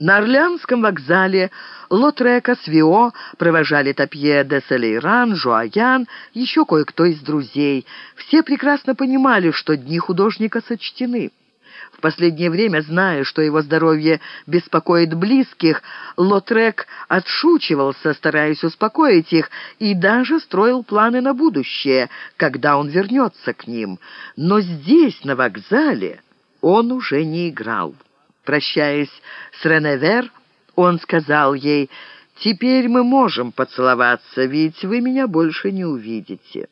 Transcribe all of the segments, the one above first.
На Орлеанском вокзале Лотрека с Вио провожали Топье де Салейран, Жуаян, еще кое-кто из друзей. Все прекрасно понимали, что дни художника сочтены. В последнее время, зная, что его здоровье беспокоит близких, Лотрек отшучивался, стараясь успокоить их, и даже строил планы на будущее, когда он вернется к ним. Но здесь, на вокзале, он уже не играл. Прощаясь с Реневер, он сказал ей, «Теперь мы можем поцеловаться, ведь вы меня больше не увидите».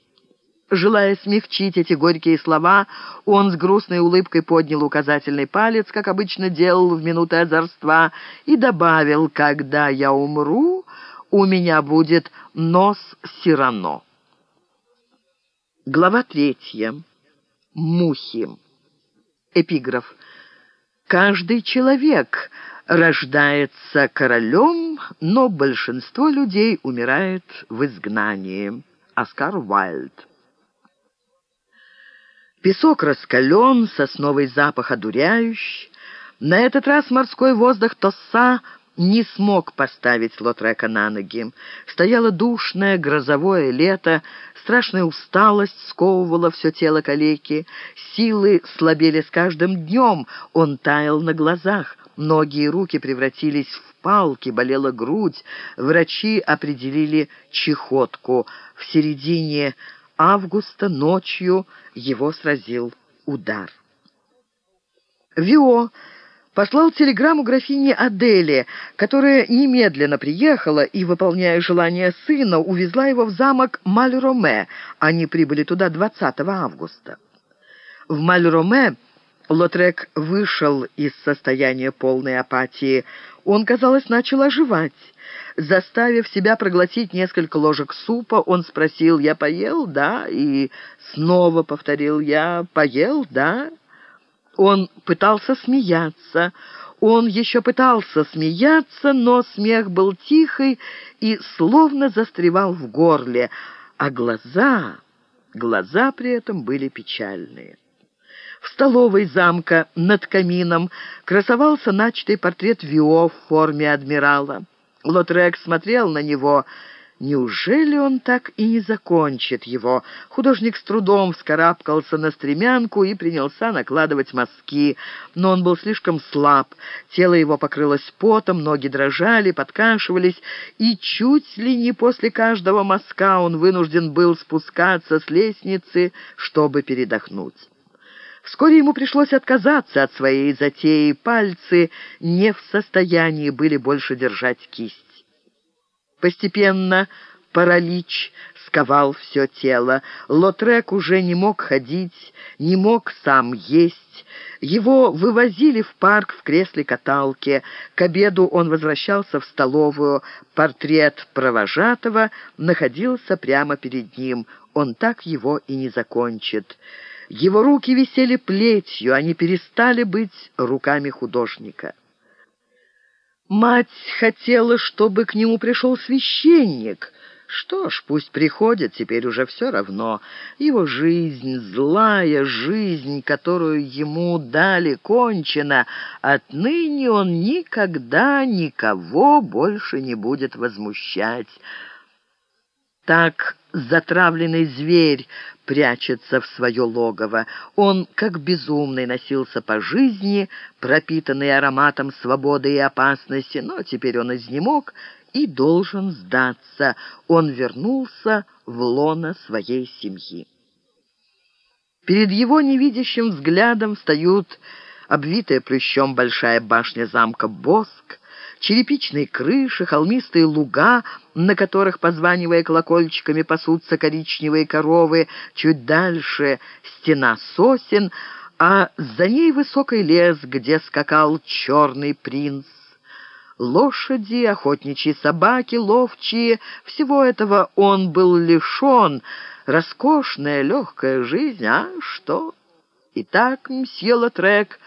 Желая смягчить эти горькие слова, он с грустной улыбкой поднял указательный палец, как обычно делал в минуты озорства, и добавил, «Когда я умру, у меня будет нос Сирано». Глава третья. Мухи. Эпиграф. Каждый человек рождается королем, но большинство людей умирает в изгнании. Оскар Уайльд. Песок раскален, сосновый запах одуряющий. На этот раз морской воздух Тосса не смог поставить Лотрека на ноги. Стояло душное грозовое лето, страшная усталость сковывала все тело калеки, силы слабели с каждым днем, он таял на глазах, ноги и руки превратились в палки, болела грудь, врачи определили чехотку. В середине августа ночью его сразил удар. Вио послал телеграмму графине Аделе, которая немедленно приехала и, выполняя желание сына, увезла его в замок Мальроме. Они прибыли туда 20 августа. В Мальроме Лотрек вышел из состояния полной апатии. Он, казалось, начал оживать. Заставив себя проглотить несколько ложек супа, он спросил «Я поел, да?» и снова повторил «Я поел, да?» Он пытался смеяться. Он еще пытался смеяться, но смех был тихий и словно застревал в горле, а глаза, глаза при этом были печальные. В столовой замка над камином красовался начатый портрет Вио в форме адмирала. Лотрек смотрел на него Неужели он так и не закончит его? Художник с трудом вскарабкался на стремянку и принялся накладывать мазки, но он был слишком слаб. Тело его покрылось потом, ноги дрожали, подкашивались, и чуть ли не после каждого мазка он вынужден был спускаться с лестницы, чтобы передохнуть. Вскоре ему пришлось отказаться от своей затеи, пальцы не в состоянии были больше держать кисть. Постепенно паралич сковал все тело. Лотрек уже не мог ходить, не мог сам есть. Его вывозили в парк в кресле-каталке. К обеду он возвращался в столовую. Портрет провожатого находился прямо перед ним. Он так его и не закончит. Его руки висели плетью, они перестали быть руками художника. Мать хотела, чтобы к нему пришел священник. Что ж, пусть приходит, теперь уже все равно. Его жизнь, злая жизнь, которую ему дали, кончена. Отныне он никогда никого больше не будет возмущать. Так затравленный зверь прячется в свое логово. Он, как безумный, носился по жизни, пропитанный ароматом свободы и опасности, но теперь он изнемог и должен сдаться. Он вернулся в лоно своей семьи. Перед его невидящим взглядом встают обвитая плющом большая башня замка Боск, черепичные крыши, холмистые луга, на которых, позванивая колокольчиками, пасутся коричневые коровы, чуть дальше стена сосен, а за ней высокий лес, где скакал черный принц. Лошади, охотничьи собаки, ловчие — всего этого он был лишен. Роскошная, легкая жизнь, а что? Итак, мсье Латрек,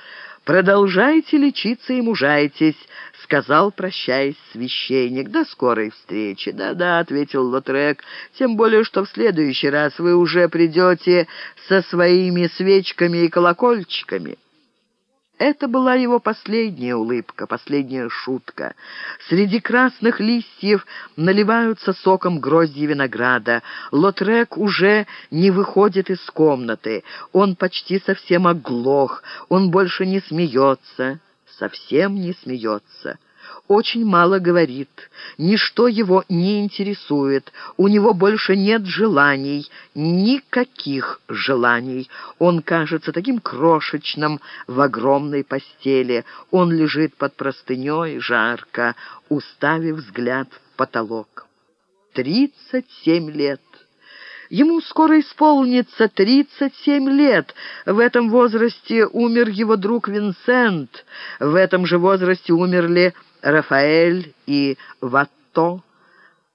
продолжайте лечиться и мужайтесь сказал, прощаясь, священник. «До скорой встречи». «Да-да», — ответил Лотрек, «тем более, что в следующий раз вы уже придете со своими свечками и колокольчиками». Это была его последняя улыбка, последняя шутка. Среди красных листьев наливаются соком грозди винограда. Лотрек уже не выходит из комнаты. Он почти совсем оглох, он больше не смеется, совсем не смеется очень мало говорит, ничто его не интересует, у него больше нет желаний, никаких желаний. Он кажется таким крошечным в огромной постели. Он лежит под простыней жарко, уставив взгляд в потолок. Тридцать семь лет. Ему скоро исполнится тридцать семь лет. В этом возрасте умер его друг Винсент. В этом же возрасте умерли Рафаэль и Ватто.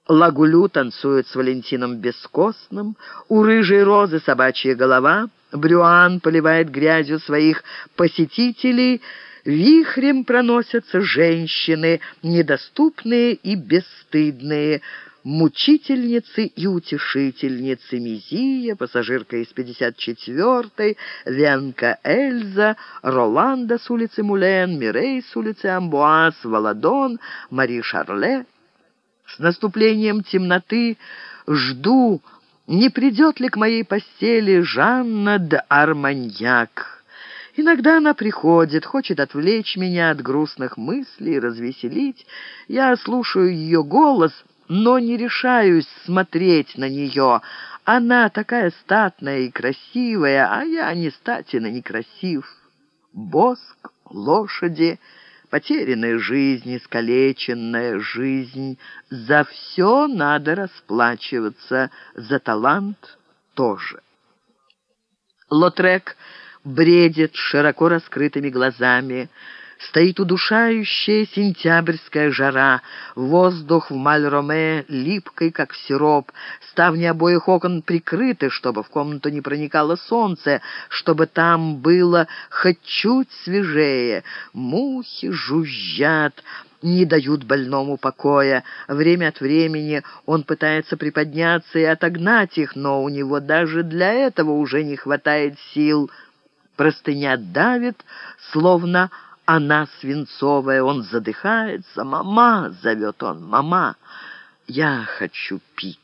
Лагулю танцует с Валентином Бескостным, у рыжей розы собачья голова, Брюан поливает грязью своих посетителей, вихрем проносятся женщины, недоступные и бесстыдные, мучительницы и утешительницы Мизия, пассажирка из 54-й, Венка Эльза, Роланда с улицы Мулен, Мирей с улицы Амбуаз, Валадон, Мари Шарле. С наступлением темноты жду, не придет ли к моей постели Жанна де Арманьяк. Иногда она приходит, хочет отвлечь меня от грустных мыслей, развеселить. Я слушаю ее голос — но не решаюсь смотреть на нее. Она такая статная и красивая, а я не статен и не красив. Боск, лошади, потерянная жизнь, искалеченная жизнь. За все надо расплачиваться, за талант тоже. Лотрек бредит широко раскрытыми глазами, Стоит удушающая сентябрьская жара, воздух в Мальроме липкий, как сироп, ставни обоих окон прикрыты, чтобы в комнату не проникало солнце, чтобы там было хоть чуть свежее. Мухи жужжат, не дают больному покоя. Время от времени он пытается приподняться и отогнать их, но у него даже для этого уже не хватает сил. Простыня давит, словно она свинцовая, он задыхается. «Мама!» — зовет он, «мама!» «Я хочу пить».